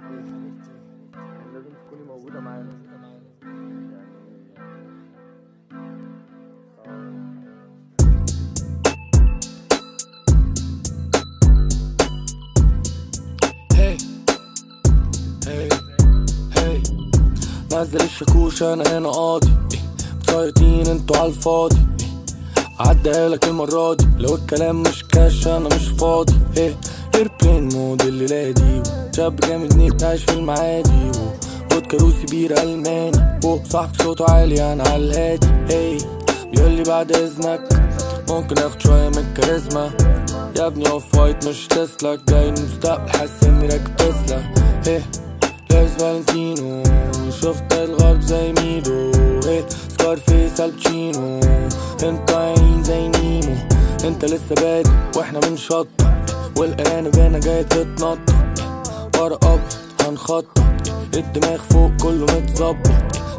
حبيبتي كان لازم تكوني موجودة معانا يعني هي هي هي نزل الشاكوش أنا هنا قاضي. مسيطين أنتوا على الفاضي. إيه، عدالك المرة دي. لو الكلام مش كاش أنا مش فاضي. إيه airplane mode الليلة دي شاب جامد عايش في المعادي. فودكا روسي beer ألماني. وصاحب صوته عالي أنا على الهادي. إيه بيقول لي بعد إذنك ممكن آخد شوية من الكاريزما. يا ابني Off-White مش تسلا. جاي المستقبل حاسس إني راكب تسلا. إيه لابس فالنتينو. شفت الغرب زي ميدو إيه Scarface آل باتشينو. أنت عايم زي نيمو. أنت لسه بادئ وإحنا بنشطب. والارانب هنا جاية تتنطط. ورا ابيض هنخطط. الدماغ فوق كله متظبط.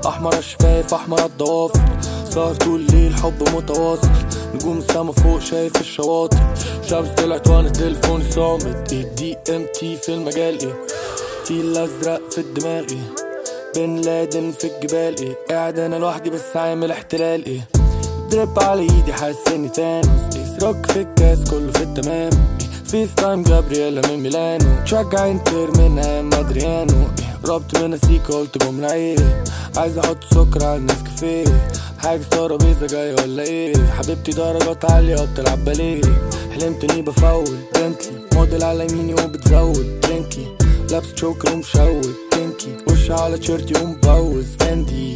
أحمر الشفايف أحمر الضوافر. سهر طول الليل حب متواصل. نجوم السما فوق شايف الشواطئ. شمس طلعت وأنا تليفوني صامت. ال DMT في المجال إيه؟ في الازرق في الدماغ إيه بن لادن في الجبال إيه؟ قاعد أنا لوحدي بس عامل احتلال إيه؟ دريب على إيدي حاسس اني تانوس إيه سروك في الكاس كله في التمام. فيس تايم جابرييلا من ميلانو تشجع انتر من أيام ادريانو إيه ربط من سيكا قلت جملة إيه عايز أحط سكر على النسكافيه حاجز ترابيزة جاية ولا إيه حبيبتي درجات عالية بتلعب باليه حلمت اني بفول بنتلي موديل على يميني وبتزود درينكي لابس تشوكر ومشوت بينكي وش على تيشيرتي ومبوز فاندي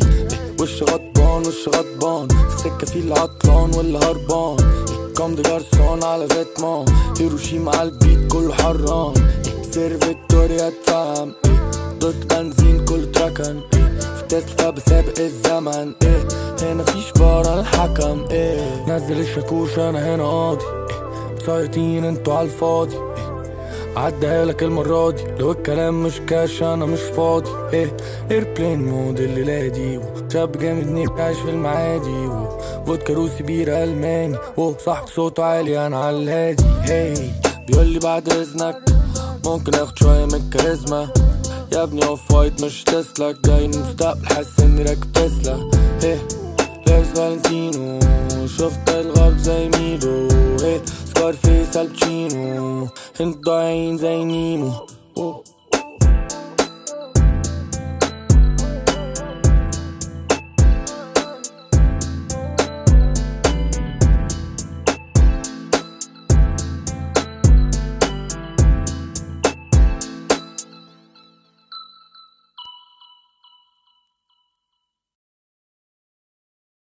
وش غضبان وش غضبان في السكة في اللي عطلان واللي هربان كام دي جارسون على فيتمان هيروشيما على البيت كله حران سير فيكتوريا اتفهم إيه، دوست بنزين كله تركن إيه، في تسلا بسابق الزمن. إيه؟ هنا فيش برا الحكم. إيه؟ نزل الشاكوش أنا هنا قاضي. إيه؟ مسيطين أنتوا على عدها لك المرة دي. لو الكلام مش كاش أنا مش فاضي. إيه airplane mode الليلة دي شاب جامد نيك عايش في المعادي. فودكا روسي beer ألماني. وصاحب صوته عالي أنا على الهادي. هي بيقول لي بعد إذنك ممكن آخد شوية من الكاريزما. يا ابني Off-White مش تسلا. جاي من المستقبل حاسس إني راكب تسلا. إيه لابس فالنتينو. شفت الغرب زي ميدو إيه Scarface آل باتشينو, أنت عايم زي نيمو.